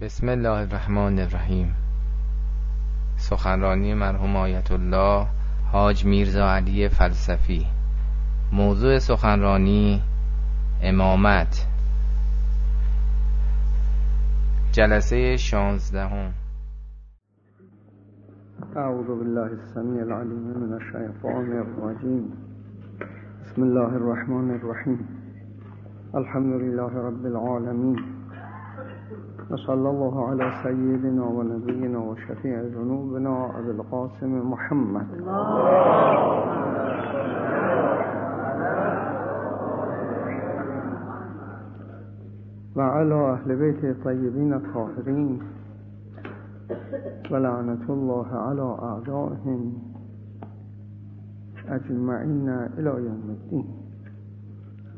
بسم الله الرحمن الرحیم. سخنرانی مرحوم آیت الله حاج میرزا علی فلسفی. موضوع سخنرانی امامت. جلسه شانزدهم. اعوذ بالله السمیع العلیم من الشیطان الرجیم. بسم الله الرحمن الرحیم. الحمد لله رب العالمین. وصلى الله على سيدنا ونبينا وشفيع ذنوبنا أبي القاسم محمد. وعلى أهل بيت الطيبين الطاهرين. ولعنة الله على أعدائهم. أجمعين إلى يوم الدين.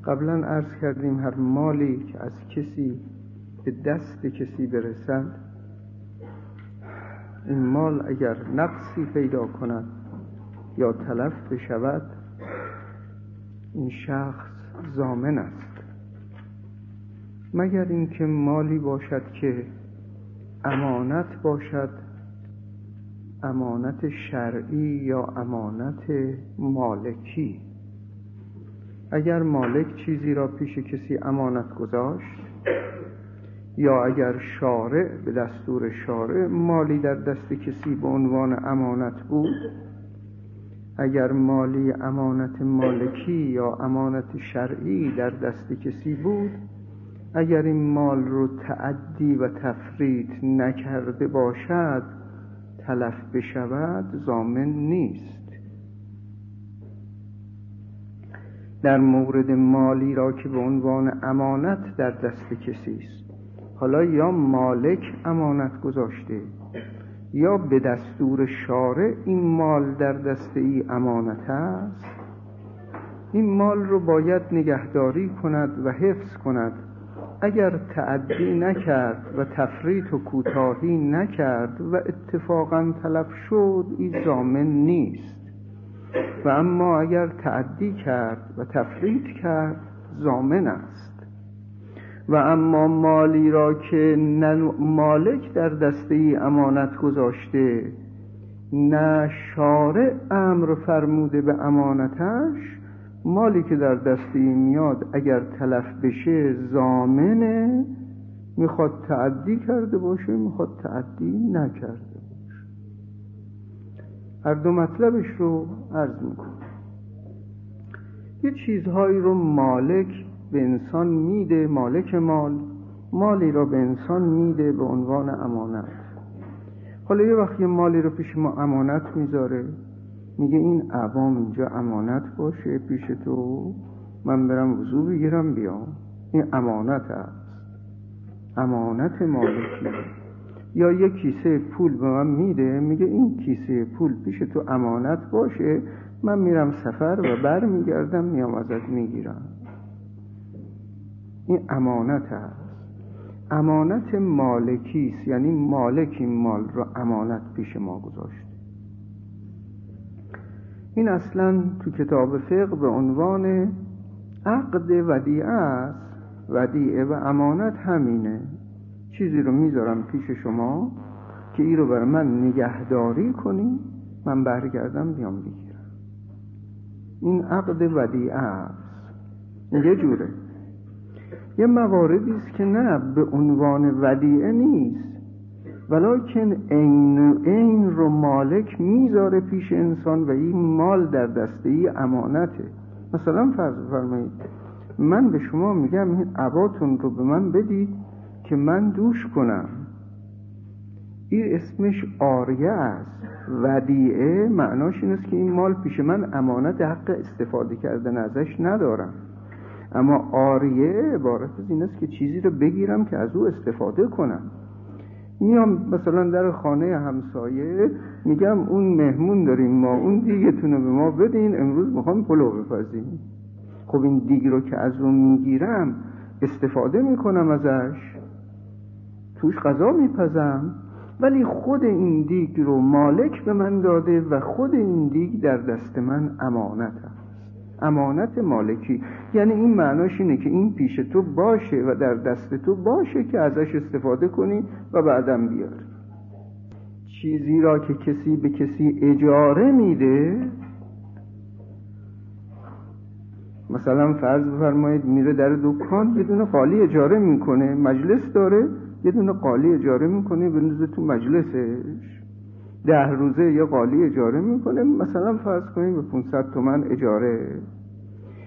قبلا عرض کردیم هر مالی که از کسی به دست کسی برسد این مال اگر نقصی پیدا کند یا تلف بشود این شخص زامن است. مگر اینکه مالی باشد که امانت باشد امانت شرعی یا امانت مالکی؟ اگر مالک چیزی را پیش کسی امانت گذاشت یا اگر شارع به دستور شارع مالی در دست کسی به عنوان امانت بود؟ اگر مالی امانت مالکی یا امانت شرعی در دست کسی بود؟ اگر این مال رو تعدی و تفرید نکرده باشد تلف بشود زامن نیست. در مورد مالی را که به عنوان امانت در دست کسی است. حالا یا مالک امانت گذاشته یا به دستور شارع این مال در دسته ای امانت است؟ این مال رو باید نگهداری کند و حفظ کند. اگر تعدی نکرد و تفریط و کوتاهی نکرد و اتفاقا تلف شد این زامن نیست. و اما اگر تعدی کرد و تفریط کرد زامن است. و اما مالی را که نه مالک در دسته ای امانت گذاشته نه شارع امر فرموده به امانتش مالی که در دسته ای میاد اگر تلف بشه زامنه می‌خواد تعدی کرده باشه می‌خواد تعدی نکرده باشه. هر دو مطلبش رو عرض می‌کنم. یه چیزهایی رو مالک به انسان میده مالک مال مالی را به انسان میده به عنوان امانت. حالا یه وقت یه مالی رو پیش ما امانت می‌ذاره میگه این عوام اینجا امانت باشه پیش تو من برم وضو بگیرم بیام. این امانت است. امانت مالکی یا یه کیسه پول به من میده میگه این کیسه پول پیش تو امانت باشه من میرم سفر و بر میگردم میام ازت می‌گیرم. این امانت است. امانت مالکی است یعنی مالک این مال را امانت پیش ما گذاشت این اصلا تو کتاب فقه به عنوان عقد ودیعه است. ودیعه و امانت همینه. چیزی رو می‌ذارم پیش شما که ای رو بر من نگهداری کنی من برگردم بیام بگیرم. این عقد ودیعه است. یه جوره. یه مواردی است که نه به عنوان ودیعه نیست. ولیکن این این رو مالک می‌ذاره پیش انسان و این مال در دسته ای امانته. مثلا فرض فرمایید من به شما میگم این عباتون رو به من بدید که من دوش کنم. این اسمش آریه است. ودیعه معناش این است که این مال پیش من امانت حق استفاده کردن ازش ندارم. اما آریه عبارت از این است که چیزی رو بگیرم که از او استفاده کنم. میام مثلا در خانه همسایه میگم اون مهمون داریم ما اون دیگتون رو به ما بدین امروز می‌خوام پلو بپزیم. خب این دیگ رو که از اون می‌گیرم استفاده می‌کنم ازش. توش غذا میپزم. ولی خود این دیگ رو مالک به من داده و خود این دیگ در دست من امانت است. امانت مالکی. یعنی این معناش اینه که این پیش تو باشه و در دست تو باشه که ازش استفاده کنی و بعدم بیار چیزی را که کسی به کسی اجاره میده مثلا فرض بفرمایید میره در دکان یه دونه قالی اجاره می‌کنه مجلس داره یه دونه قالی اجاره می‌کنه بنوزه تو مجلسش. ده روزه یه قالی اجاره می‌کنه. مثلا فرض کنیم به 500 تومن اجاره.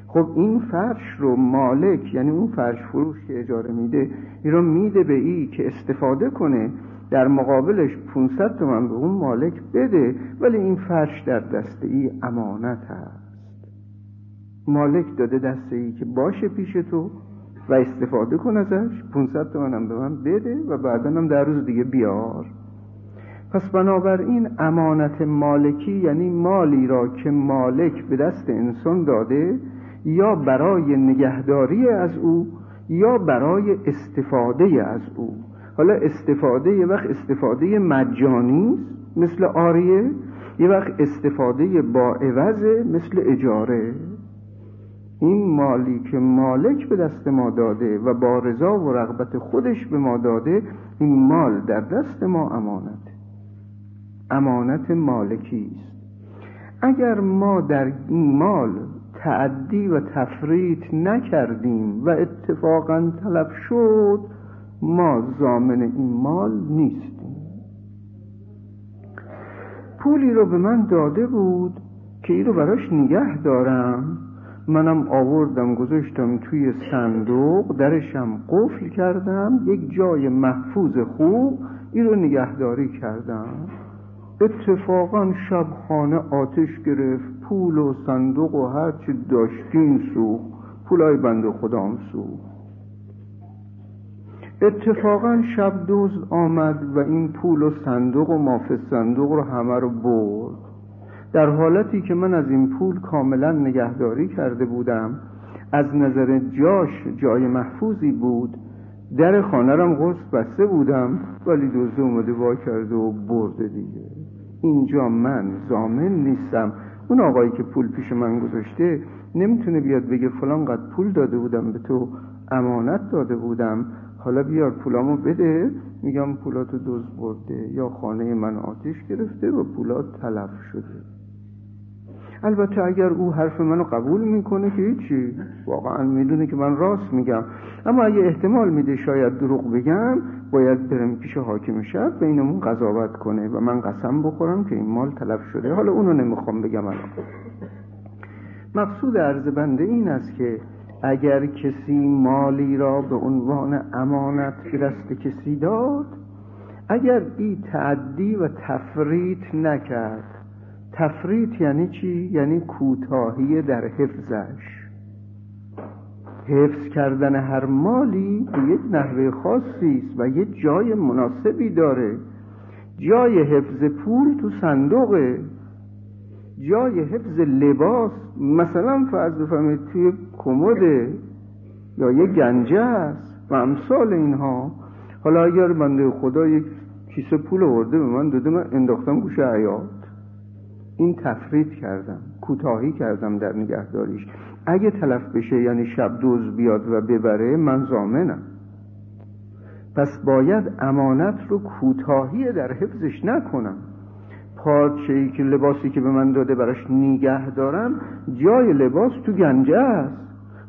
خب این فرش رو مالک یعنی اون فرش فروش که اجاره میده این رو میده به ای که استفاده کنه. در مقابلش 500 تومن به اون مالک بده ولی این فرش در دست ای امانت هست. مالک داده دست ای که باشه پیش تو و استفاده کن ازش. 500 تومن هم به من بده و بعدا هم در روز دیگه بیار. پس بنابراین امانت مالکی یعنی مالی را که مالک به دست انسان داده یا برای نگهداری از او یا برای استفاده از او. حالا استفاده یه وقت استفاده مجانی مثل آریه یه وقت استفاده با عوض مثل اجاره. این مالی که مالک به دست ما داده و با رضا و رغبت خودش به ما داده این مال در دست ما امانت. امانت مالکی است. اگر ما در این مال تعدی و تفریط نکردیم و اتفاقا تلف شد ما زامن این مال نیستیم. پولی رو به من داده بود که این رو براش نگه دارم. منم آوردم گذاشتم توی صندوق درشم قفل کردم یک جای محفوظ خوب این رو نگهداری کردم. اتفاقا شب خانه آتش گرفت پول و صندوق و هرچی داشتیم سوخت پولای بند خدام سوخت. اتفاقا شب دوز آمد و این پول و صندوق و ماف صندوق رو همه رو برد. در حالتی که من از این پول کاملا نگهداری کرده بودم از نظر جاش جای محفوظی بود در خانه رم غصب بسته بودم ولی دوزه اومده وا کرده و برده دیگه. اینجا من زامن نیستم. اون آقایی که پول پیش من گذاشته نمی‌تونه بیاد بگه فلان قد پول داده بودم به تو امانت داده بودم. حالا بیار پولامو بده. میگم پولاتو دوز برده یا خانه من آتیش گرفته و پولات تلف شده. البته اگر او حرف منو قبول می‌کنه که هیچی. واقعا می‌دونه که من راست میگم. اما اگه احتمال میده شاید دروغ بگم باید برم پیش حاکم شهر بینمون قضاوت کنه و من قسم بخورم که این مال تلف شده. حالا اونو نمی‌خوام بگم الان. مقصود عرض بنده این است که اگر کسی مالی را به عنوان امانت به دست کسی داد اگر این تعدی و تفریط نکرد تفریط یعنی چی؟ یعنی کوتاهی در حفظش. حفظ کردن هر مالی به یک نحوه خاصی است و یک جای مناسبی داره. جای حفظ پول تو صندوقه. جای حفظ لباس. مثلا فرض بفهمید توی کمده یا یه گنجه است و امثال اینها. حالا اگر بنده خدا یک کیسه پول آورده به من داده من انداختم گوش عیاد این تفرید کردم کوتاهی کردم در نگهداریش. اگه تلف بشه یعنی شب دوز بیاد و ببره من زامنم. پس باید امانت رو کوتاهی در حفظش نکنم. پارچه ای که لباسی که به من داده براش نیگه دارم جای لباس تو گنجه است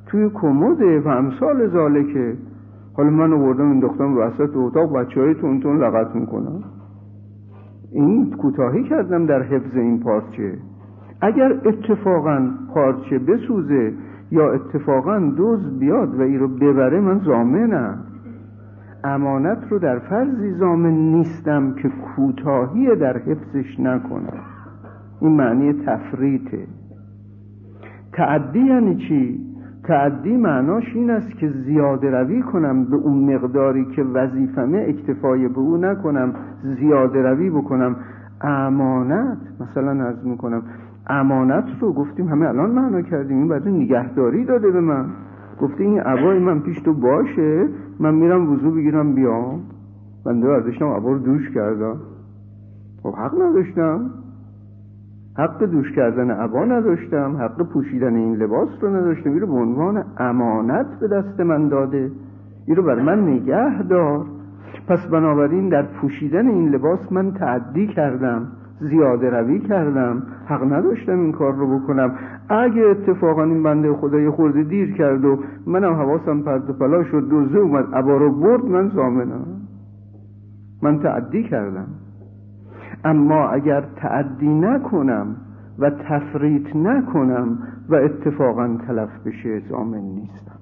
توی کموده و امثال زالکه حالا من آوردم انداختم وسط اتاق بچه های تون لغت می‌کنم این کوتاهی کردم در حفظ این پارچه. اگر اتفاقا پارچه بسوزه یا اتفاقا دوز بیاد و ای رو ببره من زامنم. امانت رو در فرضی زامن نیستم که کوتاهی در حفظش نکنم. این معنی تفریطه. تعدی یعنی چی؟ تعدی معناش این است که زیاده روی کنم به اون مقداری که وظیفمه اکتفای به او نکنم زیاده روی بکنم. امانت مثلا از می‌کنم امانت رو گفتیم همه الان معنا کردیم این بعد نگهداری داده به من. گفته این عبای من پیش تو باشه من میرم وضو بگیرم بیام. بنده ازشم عبا رو دوش کردم. خب حق نداشتم. حق دوش کردن عبا نداشتم حق پوشیدن این لباس رو نداشتم. این رو به عنوان امانت به دست من داده. این رو بر من نگه دار. پس بنابراین در پوشیدن این لباس من تعدی کردم زیاده روی کردم. حق نداشتم این کار رو بکنم. اگه اتفاقا این بنده خدای خورده دیر کرد و منم حواسم پرد و پلا شد دوزه اومد عبا رو برد من زامنم. من تعدی کردم. اما اگر تعدی نکنم و تفریط نکنم و اتفاقا تلف بشه زامن نیستم.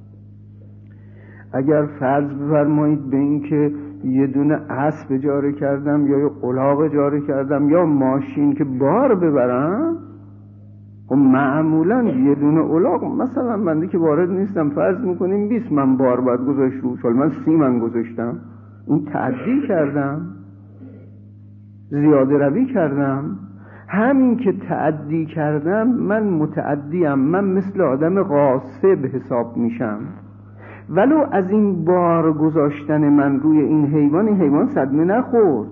اگر فرض بفرمایید به اینکه یه دونه اسب اجاره کردم یا یه قلاق اجاره کردم یا ماشین که بار ببرم و خب معمولا یه دونه الاغ مثلا بنده که وارد نیستم فرض می‌کنیم 20 من بار باید گذاشت روش من سی من گذاشتم. این تعدی کردم. زیاده روی کردم. همین که تعدی کردم من متعدیم من مثل آدم غاصب حساب میشم. ولو از این بار گذاشتن من روی این حیوان این حیوان صدمه نخورد.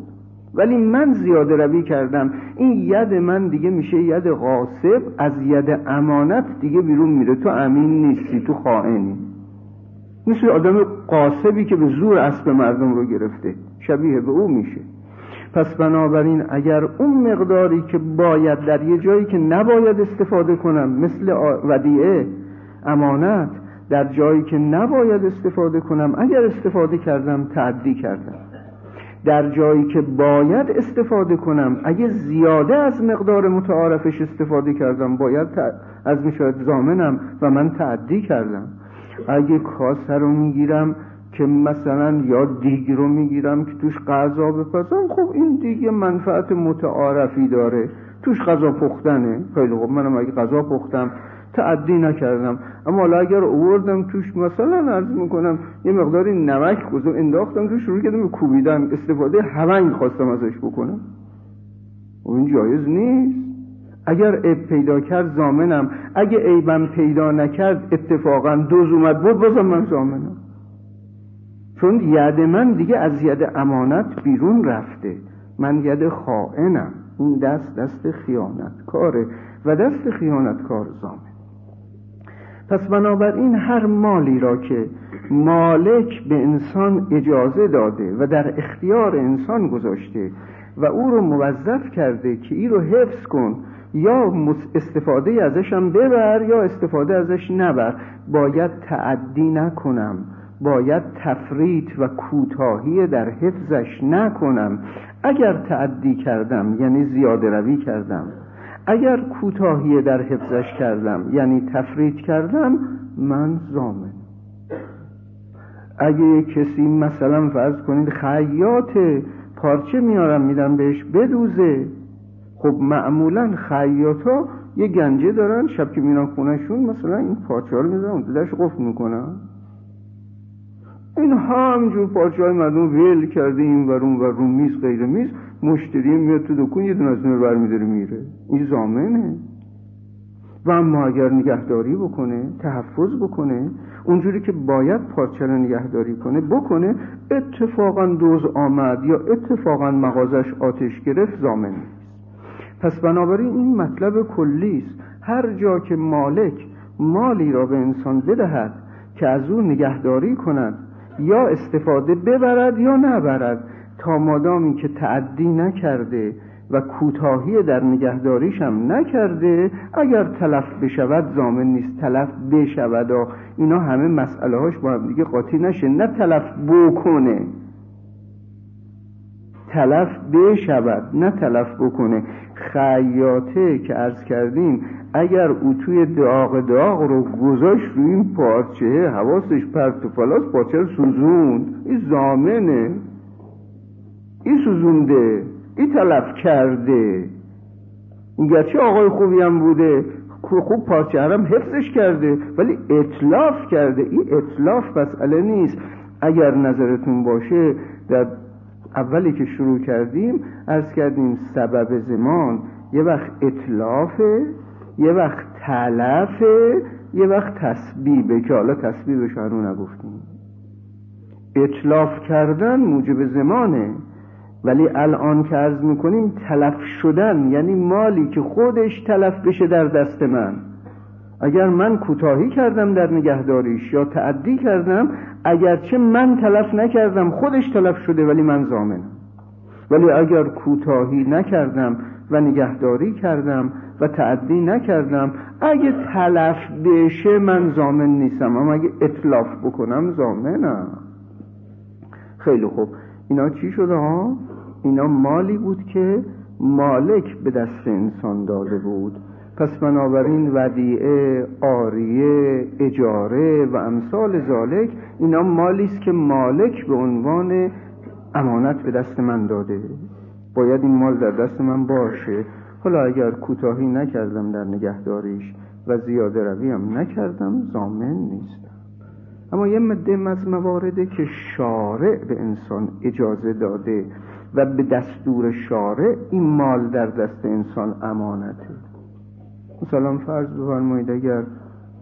ولی من زیاده روی کردم. این ید من دیگه میشه ید غاصب از ید امانت دیگه بیرون میره. تو امین نیستی تو خائنی. مثل آدم قاسبی که به زور اسب مردم رو گرفته. شبیه به او میشه. پس بنابراین اگر اون مقداری که باید در یه جایی که نباید استفاده کنم مثل ودیعه امانت در جایی که نباید استفاده کنم اگر استفاده کردم تعدی کردم. در جایی که باید استفاده کنم اگه زیاده از مقدار متعارفش استفاده کردم باید از می‌شود زامنم و من تعدی کردم. اگه کاسه رو می‌گیرم که مثلا یا دیگ رو می‌گیرم که توش غذا بپزم خب این دیگه منفعت متعارفی داره. توش غذا پختنه. خیلی خب منم اگه غذا پختم تعدی نکردم. اما حالا اگر اووردم توش مثلا عرض می‌کنم یه مقداری نمک گذارم انداختم توش شروع کردم به کوبیدن استفاده هونگ خواستم ازش بکنم. و این جایز نیست. اگر عیب پیدا کرد زامنم. اگه عیبم پیدا نکرد اتفاقا دوز اومد بود بازم من زامنم. چون ید من دیگه از ید امانت بیرون رفته. من ید خائنم. این دست دست خیانت کاره و دست خیانت کار زامن. پس بنابراین هر مالی را که مالک به انسان اجازه داده و در اختیار انسان گذاشته و او رو موظف کرده که ای رو حفظ کن یا استفاده ازش هم ببر یا استفاده ازش نبر باید تعدی نکنم. باید تفریط و کوتاهی در حفظش نکنم. اگر تعدی کردم یعنی زیاده روی کردم. اگر کوتاهی در حفظش کردم یعنی تفریط کردم من زامن اگه کسی مثلا فرض کنید خیاط پارچه میارم میدم بهش بدوزه. خب معمولا خیاطا یه گنجه دارن شب که میرن خونشون مثلا این پارچه ها رو می‌ذارن دلش قفل می‌کنن این همجور پارچه های مردم ویل کرده این ورون و رو میز غیر میز. مشتری میاد تو دکون یه دونه از اون برمیداره میره. این زامنه. و اما اگر نگهداری بکنه تحفظ بکنه اونجوری که باید پارچه رو نگهداری کنه بکنه اتفاقا دوز آمد یا اتفاقا مغازش آتش گرفت زامن نیست. پس بنابراین این مطلب کلی است. هر جا که مالک مالی را به انسان بدهد که از او نگهداری کند یا استفاده ببرد یا نبرد تا مادامی که تعدی نکرده و کوتاهی در نگهداریش هم نکرده اگر تلف بشود زامن نیست تلف بشود. و اینا همه مسئله هاش با هم دیگه قاطی نشه. نه تلف بکنه. تلف بشود نه تلف بکنه. خیاطه که عرض کردیم اگر او توی داغ داغ رو گذاشت روی این پارچه حواسش پرت و پلاس پارچه رو سوزوند. این زامنه. این سوزونده. این تلف کرده. این گرچه آقای خوبی هم بوده. خوب پارچه هم حفظش کرده ولی اطلاف کرده. این اطلاف مسئله نیست. اگر نظرتون باشه در اولی که شروع کردیم ارز کردیم سبب زمان یه وقت اطلافه یه وقت تلفه یه وقت تسبیبه که حالا تسبیبش هنو نگفتیم. اطلاف کردن موجب زمانه ولی الان که عرض می‌کنیم تلف شدن یعنی مالی که خودش تلف بشه در دست من. اگر من کوتاهی کردم در نگهداریش یا تعدی کردم اگرچه من تلف نکردم خودش تلف شده ولی من زامنم. ولی اگر کوتاهی نکردم و نگهداری کردم و تعدی نکردم اگه تلف بشه من زامن نیستم. اما اگه اطلاف بکنم زامنم. خیلی خوب. اینا چی شده ها؟ اینا مالی بود که مالک به دست انسان داده بود. پس بنابراین ودیعه آریه اجاره و امثال ذالک اینا مالی است که مالک به عنوان امانت به دست من داده. باید این مال در دست من باشه. حالا اگر کوتاهی نکردم در نگهداریش و زیاده روی هم نکردم زامن نیستم. اما یه مده از موارده که شارع به انسان اجازه داده و به دستور شارع این مال در دست انسان امانته. مثلا فرض بفرمایید اگر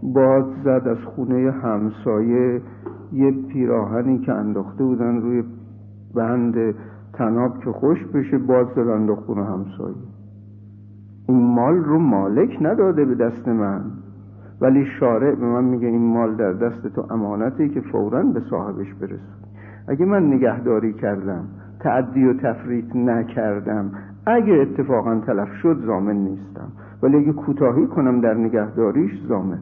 باد زد از خونه همسایه یه پیراهنی که انداخته بودن روی بند تناب که خوش بشه باد زد انداخت خونه همسایه. این مال رو مالک نداده به دست من. ولی شارع به من میگه این مال در دست تو امانتی که فورا به صاحبش برسون اگه من نگهداری کردم تعدی و تفریط نکردم اگه اتفاقا تلف شد زامن نیستم. ولی اگه کوتاهی کنم در نگهداریش زامن.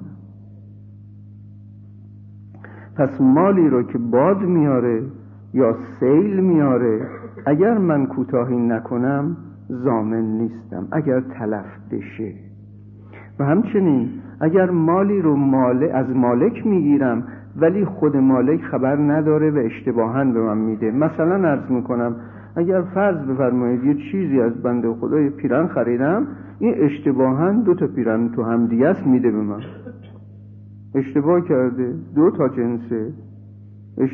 پس مالی رو که باد میاره یا سیل میاره اگر من کوتاهی نکنم زامن نیستم اگر تلف بشه. و همچنین اگر مالی رو مال از مالک می‌گیرم ولی خود مالک خبر نداره و اشتباها به من میده. مثلا ارز می‌کنم اگر فرض بفرمایید یه چیزی از بنده خدای پیرن خریدم این اشتباها دو تا پیرن تو همدیگه میده به من. اشتباه کرده دو تا جنسه.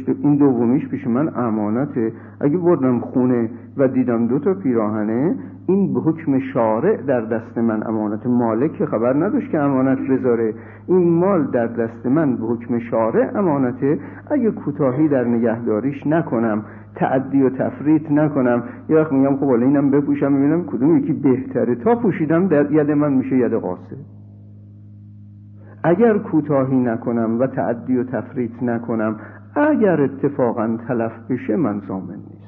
این دومیش پیش من امانته. اگه بردم خونه و دیدم دو تا پیراهنه این به حکم شارع در دست من امانت. مالک خبر نداشت که امانت بذاره. این مال در دست من به حکم شارع امانته. اگه کوتاهی در نگهداریش نکنم. تعدی و تفریط نکنم. یه وقت میگم خب حالا اینم بپوشم ببینم کدوم یکی بهتره. تا پوشیدم در ید من میشه ید قاسه اگر کوتاهی نکنم و تعدی و تفریط نکنم اگر اتفاقا تلف بشه من زامن نیست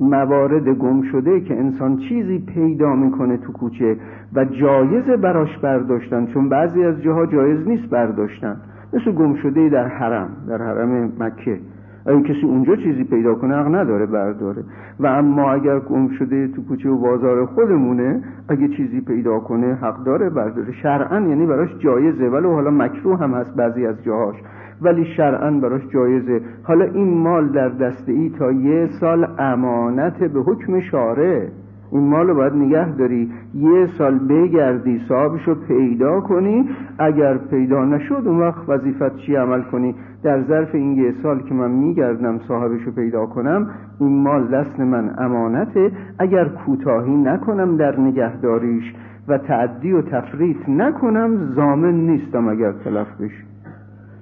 موارد گم شده که انسان چیزی پیدا می‌کنه تو کوچه و جایز براش برداشتن چون بعضی از جاها جایز نیست برداشتن. مثل گم شده در حرم در حرم مکه. اگه کسی اونجا چیزی پیدا کنه حق نداره برداره. و اما اگر گم شده تو کوچه و بازار خودمونه اگه چیزی پیدا کنه حق داره برداره. شرعا یعنی براش جایزه. ولی حالا مکروه هم هست بعضی از جاهاش. ولی شرعا براش جایزه. حالا این مال در دست ای تا یه سال امانت به حکم شاره این مال رو باید نگه داری. یه سال بگردی صاحبشو پیدا کنی. اگر پیدا نشد اون وقت وظیفت چی عمل کنی؟ در ظرف این یه سال که من میگردم صاحبشو پیدا کنم این مال دست من امانته. اگر کوتاهی نکنم در نگهداریش و تعدی و تفریط نکنم زامن نیستم اگر تلف بشه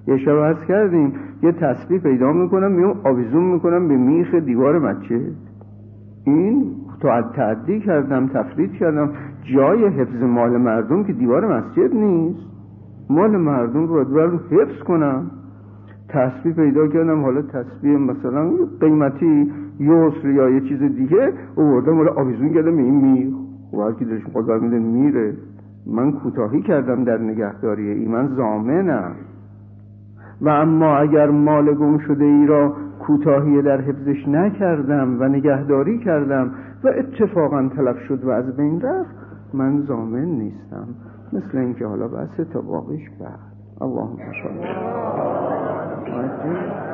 یه شب کردیم یه تسبیح پیدا می‌کنم میام آویزون می‌کنم به میخ دیوار مچه این تا تعدی کردم تفرید کردم. جای حفظ مال مردم که دیوار مسجد نیست. مال مردم رو باید حفظ کنم. تسبیح پیدا کردم حالا تسبیح مثلا قیمتی یسر یا یه چیز دیگه اووردم حالا آویزون کردم این میخ. و هر کی دلش میده میره. من کوتاهی کردم در نگهداری ای من زامنم. و اما اگر مال گم شده ای را کوتاهی در حفظش نکردم و نگهداری کردم و اتفاقا تلف شد و از بین رفت. من زامن نیستم. مثل اینکه حالا بحث تا باقیش بعد. اللهم صل